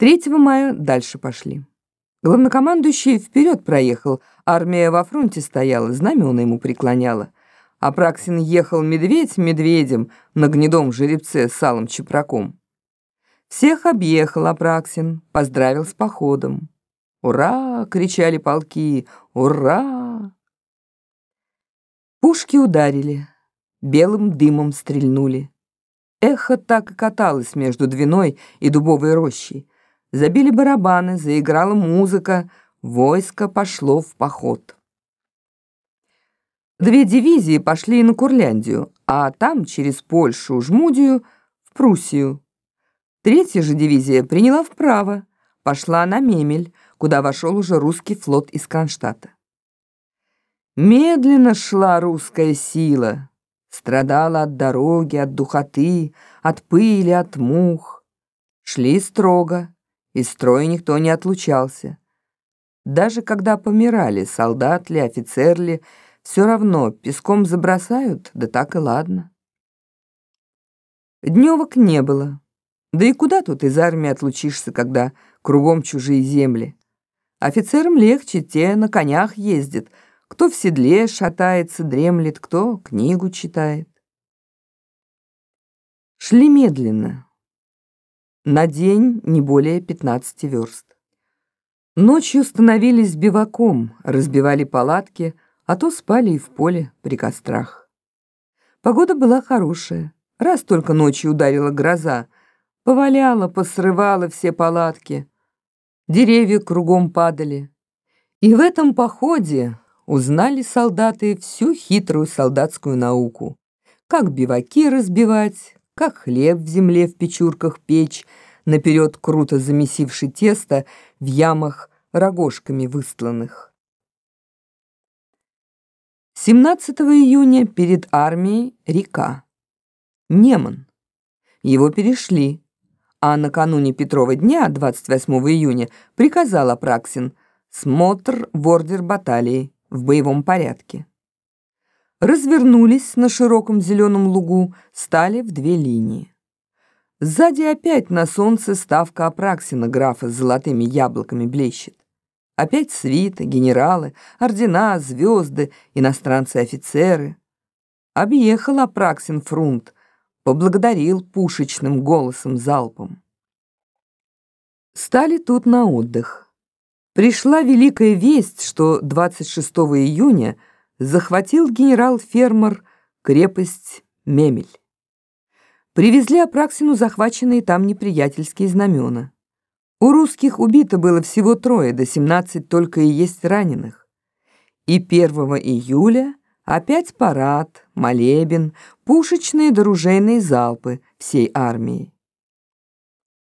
3 мая дальше пошли. Главнокомандующий вперед проехал, армия во фронте стояла, знамена ему преклоняла. Апраксин ехал медведь медведем на гнедом жеребце с алым чепраком. Всех объехал Апраксин, поздравил с походом. «Ура!» — кричали полки. «Ура!» Пушки ударили, белым дымом стрельнули. Эхо так и каталось между Двиной и Дубовой рощей. Забили барабаны, заиграла музыка, войско пошло в поход. Две дивизии пошли на Курляндию, а там через Польшу, Жмудию, в Пруссию. Третья же дивизия приняла вправо, пошла на Мемель, куда вошел уже русский флот из Кронштадта. Медленно шла русская сила, страдала от дороги, от духоты, от пыли, от мух. Шли строго, из строя никто не отлучался. Даже когда помирали, солдат ли, офицер ли, все равно песком забросают, да так и ладно. Дневок не было. Да и куда тут из армии отлучишься, когда кругом чужие земли? Офицерам легче, те на конях ездят, кто в седле шатается, дремлет, кто книгу читает. Шли медленно, на день не более 15 верст. Ночью становились биваком, разбивали палатки, а то спали и в поле при кострах. Погода была хорошая. Раз только ночью ударила гроза, поваляла, посрывала все палатки. Деревья кругом падали. И в этом походе узнали солдаты всю хитрую солдатскую науку. Как биваки разбивать, как хлеб в земле в печурках печь, наперед круто замесивший тесто в ямах рогожками выстланных. 17 июня перед армией река. Неман. Его перешли, а накануне Петрова дня, 28 июня, приказал Апраксин смотр в ордер баталии в боевом порядке развернулись на широком зеленом лугу, стали в две линии. Сзади опять на солнце ставка Апраксина графа с золотыми яблоками блещет. Опять свита, генералы, ордена, звезды, иностранцы-офицеры. Объехал Апраксин фрунт, поблагодарил пушечным голосом залпом. Стали тут на отдых. Пришла великая весть, что 26 июня – захватил генерал-фермер крепость Мемель. Привезли Апраксину захваченные там неприятельские знамена. У русских убито было всего трое, до 17 только и есть раненых. И 1 июля опять парад, молебен, пушечные доружейные залпы всей армии.